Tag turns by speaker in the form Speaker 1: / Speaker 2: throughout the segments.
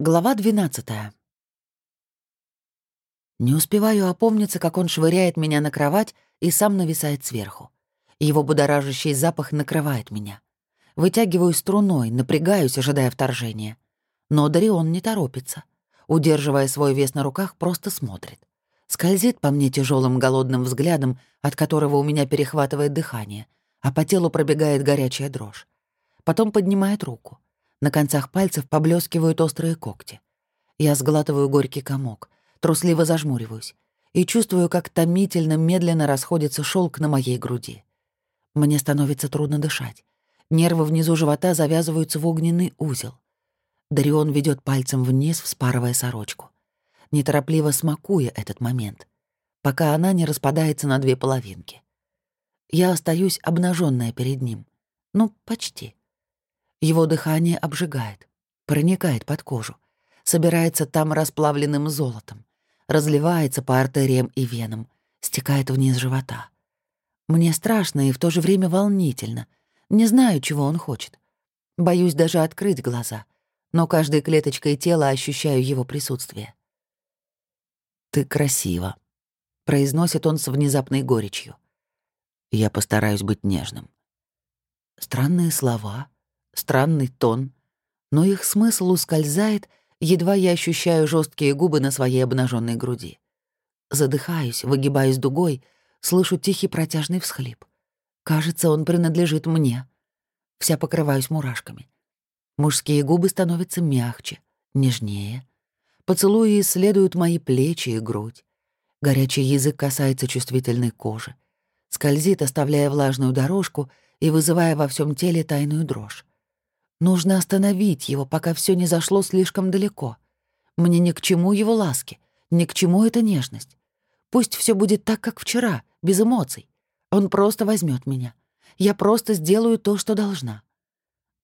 Speaker 1: Глава 12 Не успеваю опомниться, как он швыряет меня на кровать и сам нависает сверху. Его будоражащий запах накрывает меня. Вытягиваю струной, напрягаюсь, ожидая вторжения. Но Дарион не торопится. Удерживая свой вес на руках, просто смотрит. Скользит по мне тяжелым голодным взглядом, от которого у меня перехватывает дыхание, а по телу пробегает горячая дрожь. Потом поднимает руку. На концах пальцев поблескивают острые когти. Я сглатываю горький комок, трусливо зажмуриваюсь и чувствую, как томительно медленно расходится шелк на моей груди. Мне становится трудно дышать. Нервы внизу живота завязываются в огненный узел. Дарион ведет пальцем вниз, вспарывая сорочку. Неторопливо смакуя этот момент, пока она не распадается на две половинки. Я остаюсь обнаженная перед ним. Ну, почти. Его дыхание обжигает, проникает под кожу, собирается там расплавленным золотом, разливается по артериям и венам, стекает вниз живота. Мне страшно и в то же время волнительно. Не знаю, чего он хочет. Боюсь даже открыть глаза, но каждой клеточкой тела ощущаю его присутствие. «Ты красива», — произносит он с внезапной горечью. «Я постараюсь быть нежным». Странные слова, Странный тон, но их смысл ускользает, едва я ощущаю жесткие губы на своей обнаженной груди. Задыхаюсь, выгибаюсь дугой, слышу тихий протяжный всхлип. Кажется, он принадлежит мне. Вся покрываюсь мурашками. Мужские губы становятся мягче, нежнее. Поцелуи исследуют мои плечи и грудь. Горячий язык касается чувствительной кожи. Скользит, оставляя влажную дорожку и вызывая во всем теле тайную дрожь. Нужно остановить его, пока все не зашло слишком далеко. Мне ни к чему его ласки, ни к чему эта нежность. Пусть все будет так, как вчера, без эмоций. Он просто возьмет меня. Я просто сделаю то, что должна.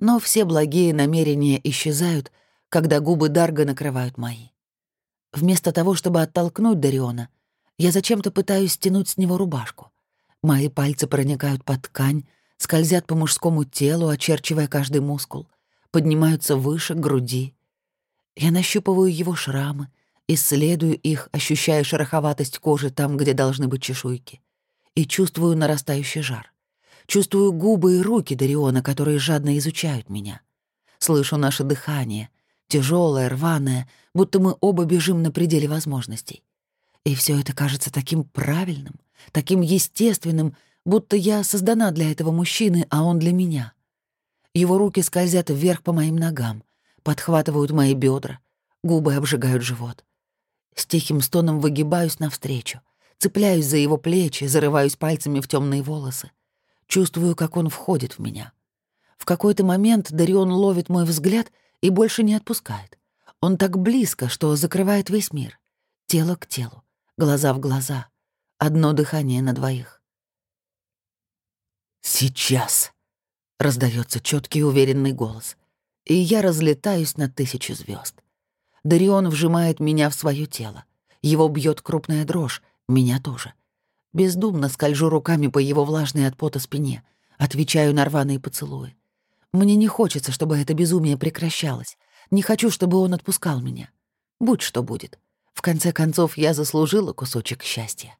Speaker 1: Но все благие намерения исчезают, когда губы Дарга накрывают мои. Вместо того, чтобы оттолкнуть Дариона, я зачем-то пытаюсь стянуть с него рубашку. Мои пальцы проникают под ткань, скользят по мужскому телу, очерчивая каждый мускул, поднимаются выше груди. Я нащупываю его шрамы, исследую их, ощущая шероховатость кожи там, где должны быть чешуйки, и чувствую нарастающий жар. Чувствую губы и руки Дариона, которые жадно изучают меня. Слышу наше дыхание, тяжелое, рваное, будто мы оба бежим на пределе возможностей. И все это кажется таким правильным, таким естественным, будто я создана для этого мужчины, а он для меня. Его руки скользят вверх по моим ногам, подхватывают мои бедра, губы обжигают живот. С тихим стоном выгибаюсь навстречу, цепляюсь за его плечи, зарываюсь пальцами в темные волосы. Чувствую, как он входит в меня. В какой-то момент Дарион ловит мой взгляд и больше не отпускает. Он так близко, что закрывает весь мир. Тело к телу, глаза в глаза. Одно дыхание на двоих. «Сейчас!» — раздается четкий уверенный голос. И я разлетаюсь на тысячи звезд. Дарион вжимает меня в свое тело. Его бьет крупная дрожь, меня тоже. Бездумно скольжу руками по его влажной от пота спине, отвечаю на рваные поцелуи. Мне не хочется, чтобы это безумие прекращалось. Не хочу, чтобы он отпускал меня. Будь что будет. В конце концов, я заслужила кусочек счастья.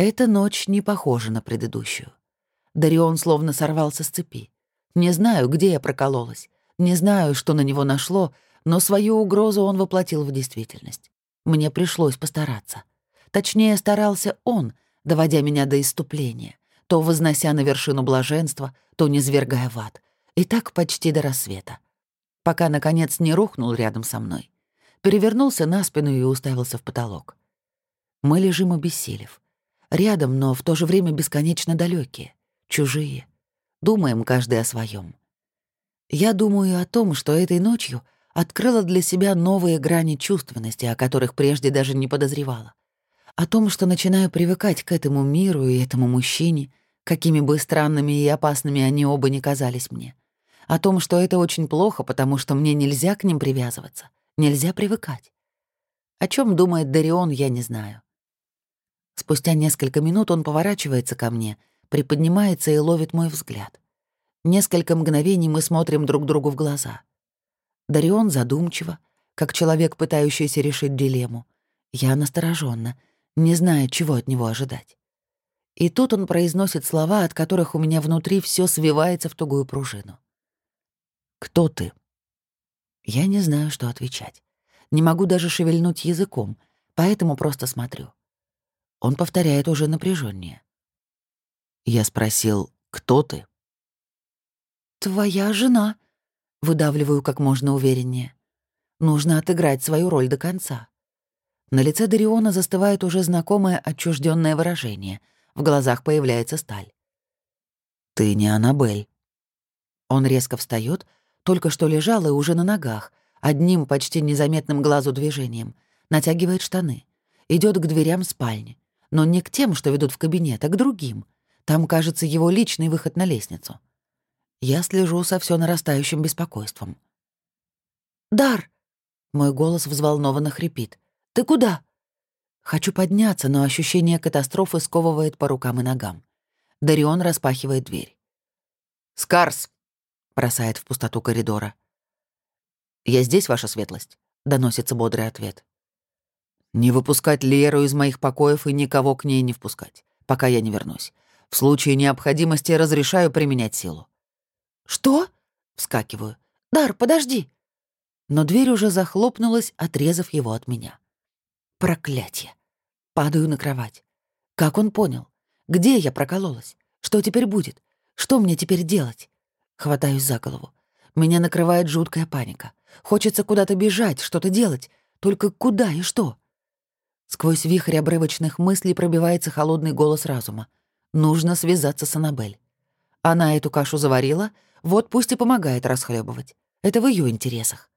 Speaker 1: Эта ночь не похожа на предыдущую. Дарион словно сорвался с цепи. Не знаю, где я прокололась, не знаю, что на него нашло, но свою угрозу он воплотил в действительность. Мне пришлось постараться. Точнее, старался он, доводя меня до иступления, то вознося на вершину блаженства, то низвергая в ад. И так почти до рассвета. Пока, наконец, не рухнул рядом со мной. Перевернулся на спину и уставился в потолок. Мы лежим обессилев. Рядом, но в то же время бесконечно далекие, чужие. Думаем каждый о своем. Я думаю о том, что этой ночью открыла для себя новые грани чувственности, о которых прежде даже не подозревала. О том, что начинаю привыкать к этому миру и этому мужчине, какими бы странными и опасными они оба не казались мне. О том, что это очень плохо, потому что мне нельзя к ним привязываться, нельзя привыкать. О чем думает Дарион, я не знаю. Спустя несколько минут он поворачивается ко мне, приподнимается и ловит мой взгляд. Несколько мгновений мы смотрим друг другу в глаза. Дарион задумчиво, как человек, пытающийся решить дилемму. Я настороженно, не зная, чего от него ожидать. И тут он произносит слова, от которых у меня внутри все свивается в тугую пружину. «Кто ты?» Я не знаю, что отвечать. Не могу даже шевельнуть языком, поэтому просто смотрю. Он повторяет уже напряженнее. Я спросил, кто ты? «Твоя жена», — выдавливаю как можно увереннее. Нужно отыграть свою роль до конца. На лице Дариона застывает уже знакомое отчужденное выражение. В глазах появляется сталь. «Ты не Аннабель». Он резко встает, только что лежал и уже на ногах, одним почти незаметным глазу движением, натягивает штаны, идет к дверям спальни, но не к тем, что ведут в кабинет, а к другим. Там, кажется, его личный выход на лестницу. Я слежу со все нарастающим беспокойством. «Дар!» — мой голос взволнованно хрипит. «Ты куда?» Хочу подняться, но ощущение катастрофы сковывает по рукам и ногам. Дарион распахивает дверь. «Скарс!» бросает в пустоту коридора. «Я здесь, ваша светлость», — доносится бодрый ответ. «Не выпускать Леру из моих покоев и никого к ней не впускать, пока я не вернусь. В случае необходимости разрешаю применять силу». «Что?» — вскакиваю. «Дар, подожди!» Но дверь уже захлопнулась, отрезав его от меня. Проклятие. Падаю на кровать. Как он понял? Где я прокололась? Что теперь будет? Что мне теперь делать? Хватаюсь за голову. Меня накрывает жуткая паника. Хочется куда-то бежать, что-то делать. Только куда и что? Сквозь вихрь обрывочных мыслей пробивается холодный голос разума. Нужно связаться с Аннабель. Она эту кашу заварила, вот пусть и помогает расхлебывать. Это в ее интересах.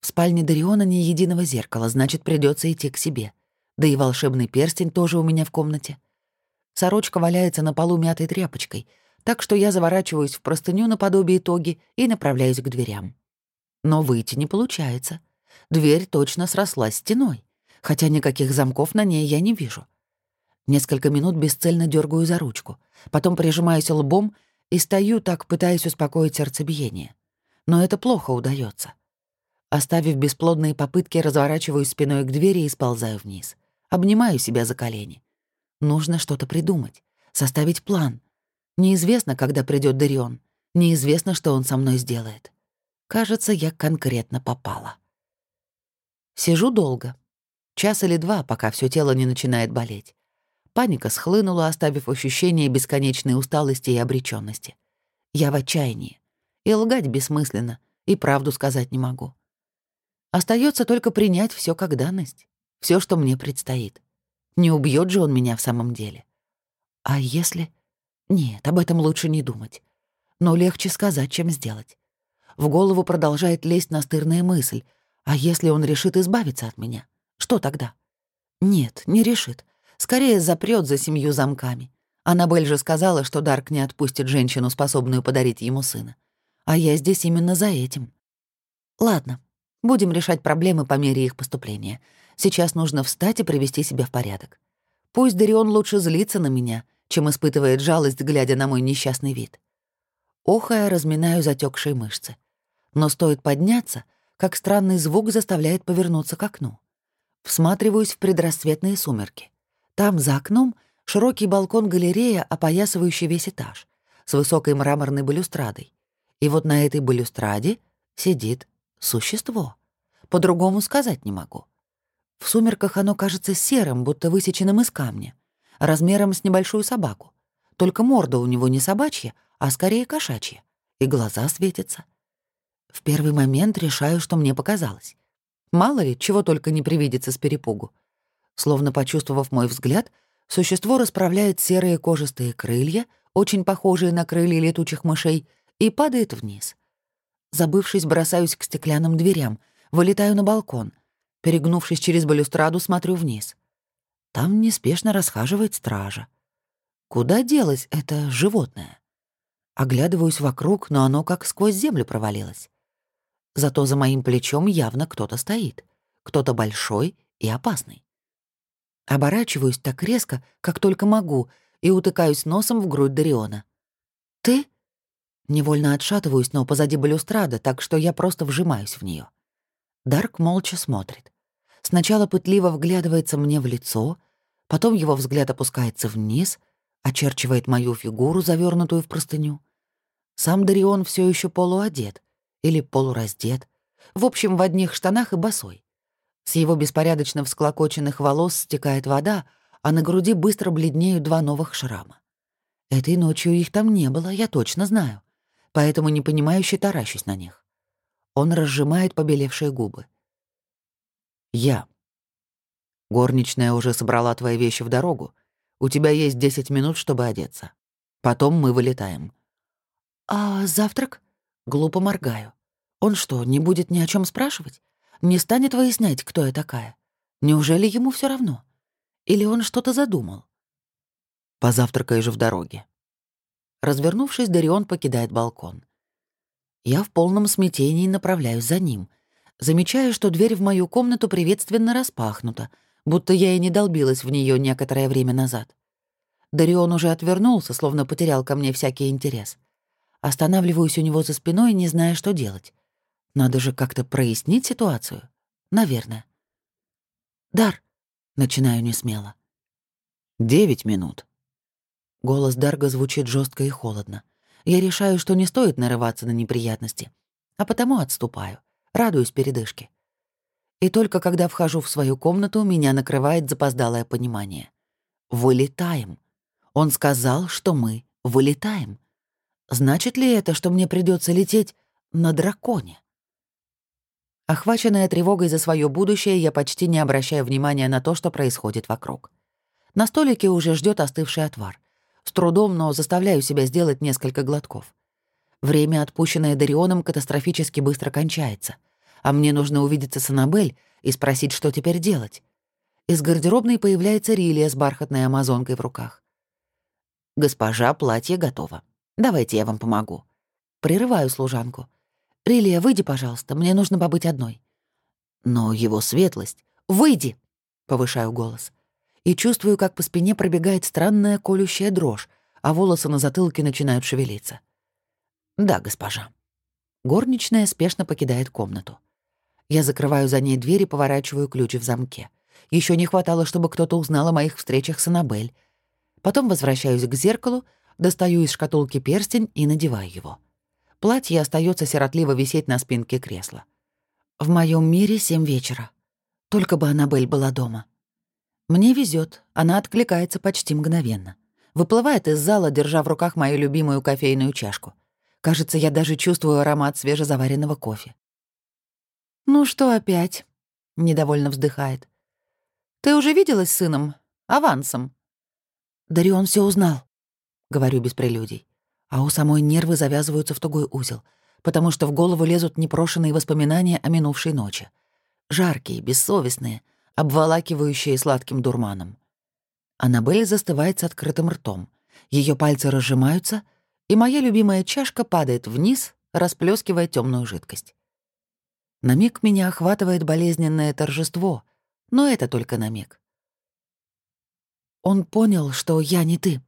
Speaker 1: В спальне Дариона ни единого зеркала, значит, придется идти к себе. Да и волшебный перстень тоже у меня в комнате. Сорочка валяется на полу мятой тряпочкой — так что я заворачиваюсь в простыню наподобие тоги и направляюсь к дверям. Но выйти не получается. Дверь точно срослась стеной, хотя никаких замков на ней я не вижу. Несколько минут бесцельно дергаю за ручку, потом прижимаюсь лбом и стою так, пытаясь успокоить сердцебиение. Но это плохо удается. Оставив бесплодные попытки, разворачиваюсь спиной к двери и сползаю вниз. Обнимаю себя за колени. Нужно что-то придумать, составить план — Неизвестно, когда придет Дарион. Неизвестно, что он со мной сделает. Кажется, я конкретно попала. Сижу долго. Час или два, пока все тело не начинает болеть. Паника схлынула, оставив ощущение бесконечной усталости и обреченности. Я в отчаянии. И лгать бессмысленно, и правду сказать не могу. Остается только принять все как данность, все, что мне предстоит. Не убьет же он меня в самом деле. А если... Нет, об этом лучше не думать. Но легче сказать, чем сделать. В голову продолжает лезть настырная мысль. А если он решит избавиться от меня? Что тогда? Нет, не решит. Скорее запрет за семью замками. Аннабель же сказала, что Дарк не отпустит женщину, способную подарить ему сына. А я здесь именно за этим. Ладно, будем решать проблемы по мере их поступления. Сейчас нужно встать и привести себя в порядок. Пусть Дарион лучше злится на меня — чем испытывает жалость, глядя на мой несчастный вид. Охая, разминаю затекшие мышцы. Но стоит подняться, как странный звук заставляет повернуться к окну. Всматриваюсь в предрассветные сумерки. Там, за окном, широкий балкон-галерея, опоясывающий весь этаж, с высокой мраморной балюстрадой. И вот на этой балюстраде сидит существо. По-другому сказать не могу. В сумерках оно кажется серым, будто высеченным из камня размером с небольшую собаку. Только морда у него не собачья, а скорее кошачья, и глаза светятся. В первый момент решаю, что мне показалось. Мало ли, чего только не привидится с перепугу. Словно почувствовав мой взгляд, существо расправляет серые кожистые крылья, очень похожие на крылья летучих мышей, и падает вниз. Забывшись, бросаюсь к стеклянным дверям, вылетаю на балкон. Перегнувшись через балюстраду, смотрю вниз — там неспешно расхаживает стража. Куда делось это животное? Оглядываюсь вокруг, но оно как сквозь землю провалилось. Зато за моим плечом явно кто-то стоит. Кто-то большой и опасный. Оборачиваюсь так резко, как только могу, и утыкаюсь носом в грудь Дариона. «Ты?» Невольно отшатываюсь, но позади балюстрада, так что я просто вжимаюсь в нее. Дарк молча смотрит. Сначала пытливо вглядывается мне в лицо, потом его взгляд опускается вниз, очерчивает мою фигуру, завернутую в простыню. Сам Дарион все еще полуодет или полураздет, в общем, в одних штанах и босой. С его беспорядочно всклокоченных волос стекает вода, а на груди быстро бледнеют два новых шрама. Этой ночью их там не было, я точно знаю, поэтому непонимающе таращусь на них. Он разжимает побелевшие губы. «Я. Горничная уже собрала твои вещи в дорогу. У тебя есть 10 минут, чтобы одеться. Потом мы вылетаем». «А завтрак?» Глупо моргаю. Он что, не будет ни о чем спрашивать? Не станет выяснять, кто я такая? Неужели ему все равно? Или он что-то задумал? Позавтракаешь в дороге. Развернувшись, Дарион покидает балкон. Я в полном смятении направляюсь за ним. Замечаю, что дверь в мою комнату приветственно распахнута, будто я и не долбилась в нее некоторое время назад. Дарион уже отвернулся, словно потерял ко мне всякий интерес. Останавливаюсь у него за спиной, не зная, что делать. Надо же как-то прояснить ситуацию. Наверное. «Дар», — начинаю несмело. «Девять минут». Голос Дарга звучит жестко и холодно. Я решаю, что не стоит нарываться на неприятности, а потому отступаю, радуюсь передышке. И только когда вхожу в свою комнату, меня накрывает запоздалое понимание. «Вылетаем». Он сказал, что мы вылетаем. Значит ли это, что мне придется лететь на драконе? Охваченная тревогой за свое будущее, я почти не обращаю внимания на то, что происходит вокруг. На столике уже ждет остывший отвар. С трудом, но заставляю себя сделать несколько глотков. Время, отпущенное Дарионом, катастрофически быстро кончается. А мне нужно увидеться с Аннабель и спросить, что теперь делать. Из гардеробной появляется Рилия с бархатной амазонкой в руках. «Госпожа, платье готово. Давайте я вам помогу». Прерываю служанку. «Рилия, выйди, пожалуйста, мне нужно побыть одной». «Но его светлость...» «Выйди!» — повышаю голос. И чувствую, как по спине пробегает странная колющая дрожь, а волосы на затылке начинают шевелиться. «Да, госпожа». Горничная спешно покидает комнату. Я закрываю за ней дверь и поворачиваю ключ в замке. Еще не хватало, чтобы кто-то узнал о моих встречах с Аннабель. Потом возвращаюсь к зеркалу, достаю из шкатулки перстень и надеваю его. Платье остается сиротливо висеть на спинке кресла. В моем мире семь вечера. Только бы Аннабель была дома. Мне везет, она откликается почти мгновенно. Выплывает из зала, держа в руках мою любимую кофейную чашку. Кажется, я даже чувствую аромат свежезаваренного кофе. «Ну что опять?» — недовольно вздыхает. «Ты уже виделась с сыном? Авансом?» Дарион все узнал», — говорю без прелюдий а у самой нервы завязываются в тугой узел, потому что в голову лезут непрошенные воспоминания о минувшей ночи. Жаркие, бессовестные, обволакивающие сладким дурманом. Аннабель застывает с открытым ртом. Ее пальцы разжимаются, и моя любимая чашка падает вниз, расплескивая темную жидкость. На миг меня охватывает болезненное торжество, но это только на миг. Он понял, что я не ты.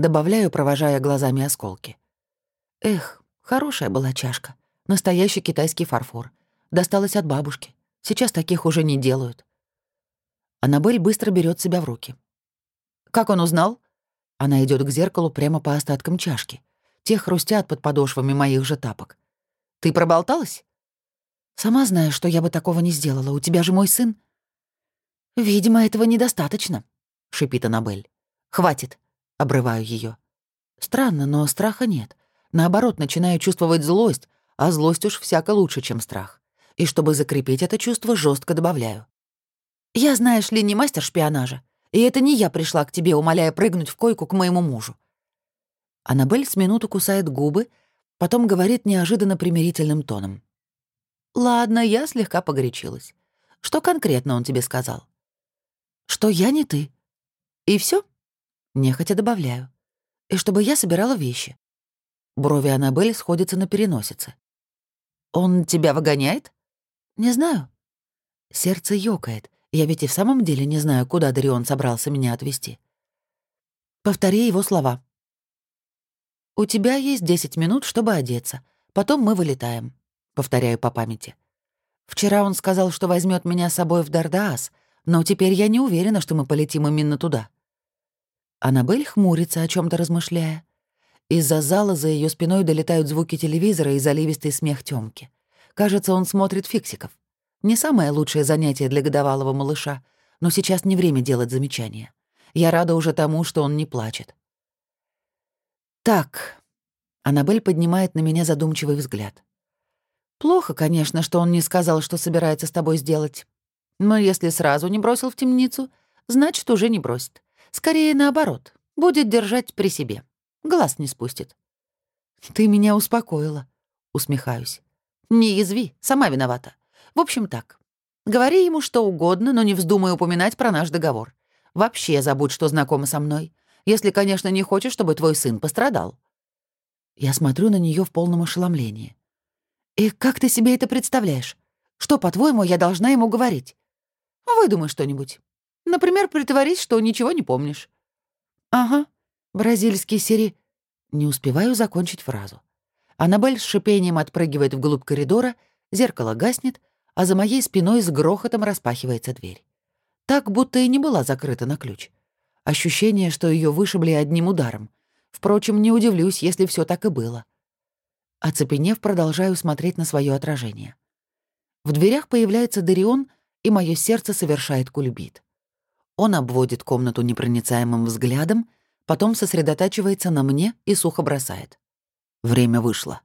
Speaker 1: Добавляю, провожая глазами осколки. Эх, хорошая была чашка. Настоящий китайский фарфор. Досталась от бабушки. Сейчас таких уже не делают. Аннабель быстро берет себя в руки. «Как он узнал?» Она идет к зеркалу прямо по остаткам чашки. Те хрустят под подошвами моих же тапок. «Ты проболталась?» «Сама знаю, что я бы такого не сделала. У тебя же мой сын». «Видимо, этого недостаточно», — шипит Аннабель. «Хватит. Обрываю ее. Странно, но страха нет. Наоборот, начинаю чувствовать злость, а злость уж всяко лучше, чем страх. И чтобы закрепить это чувство, жестко добавляю. «Я, знаешь ли, не мастер шпионажа. И это не я пришла к тебе, умоляя прыгнуть в койку к моему мужу». Аннабель с минуту кусает губы, потом говорит неожиданно примирительным тоном. «Ладно, я слегка погорячилась. Что конкретно он тебе сказал?» «Что я не ты. И все? Нехотя добавляю. И чтобы я собирала вещи. Брови Аннабель сходятся на переносице. «Он тебя выгоняет?» «Не знаю». Сердце ёкает. Я ведь и в самом деле не знаю, куда Дарион собрался меня отвезти. Повтори его слова. «У тебя есть 10 минут, чтобы одеться. Потом мы вылетаем», — повторяю по памяти. Вчера он сказал, что возьмет меня с собой в Дардаас, но теперь я не уверена, что мы полетим именно туда. Аннабель хмурится, о чем то размышляя. Из-за зала за ее спиной долетают звуки телевизора и заливистый смех Тёмки. Кажется, он смотрит фиксиков. Не самое лучшее занятие для годовалого малыша, но сейчас не время делать замечания. Я рада уже тому, что он не плачет. «Так», — Аннабель поднимает на меня задумчивый взгляд. «Плохо, конечно, что он не сказал, что собирается с тобой сделать. Но если сразу не бросил в темницу, значит, уже не бросит. Скорее наоборот, будет держать при себе. Глаз не спустит». «Ты меня успокоила», — усмехаюсь. «Не язви, сама виновата. В общем так. Говори ему что угодно, но не вздумай упоминать про наш договор. Вообще забудь, что знакома со мной. Если, конечно, не хочешь, чтобы твой сын пострадал». Я смотрю на нее в полном ошеломлении. «И как ты себе это представляешь? Что, по-твоему, я должна ему говорить? Выдумай что-нибудь. Например, притворись, что ничего не помнишь». «Ага, бразильский сири...» Не успеваю закончить фразу. Аннабель с шипением отпрыгивает вглубь коридора, зеркало гаснет, а за моей спиной с грохотом распахивается дверь. Так, будто и не была закрыта на ключ. Ощущение, что ее вышибли одним ударом. Впрочем, не удивлюсь, если все так и было. Оцепенев, продолжаю смотреть на свое отражение. В дверях появляется Дарион, и мое сердце совершает кульбит. Он обводит комнату непроницаемым взглядом, потом сосредотачивается на мне и сухо бросает. Время вышло.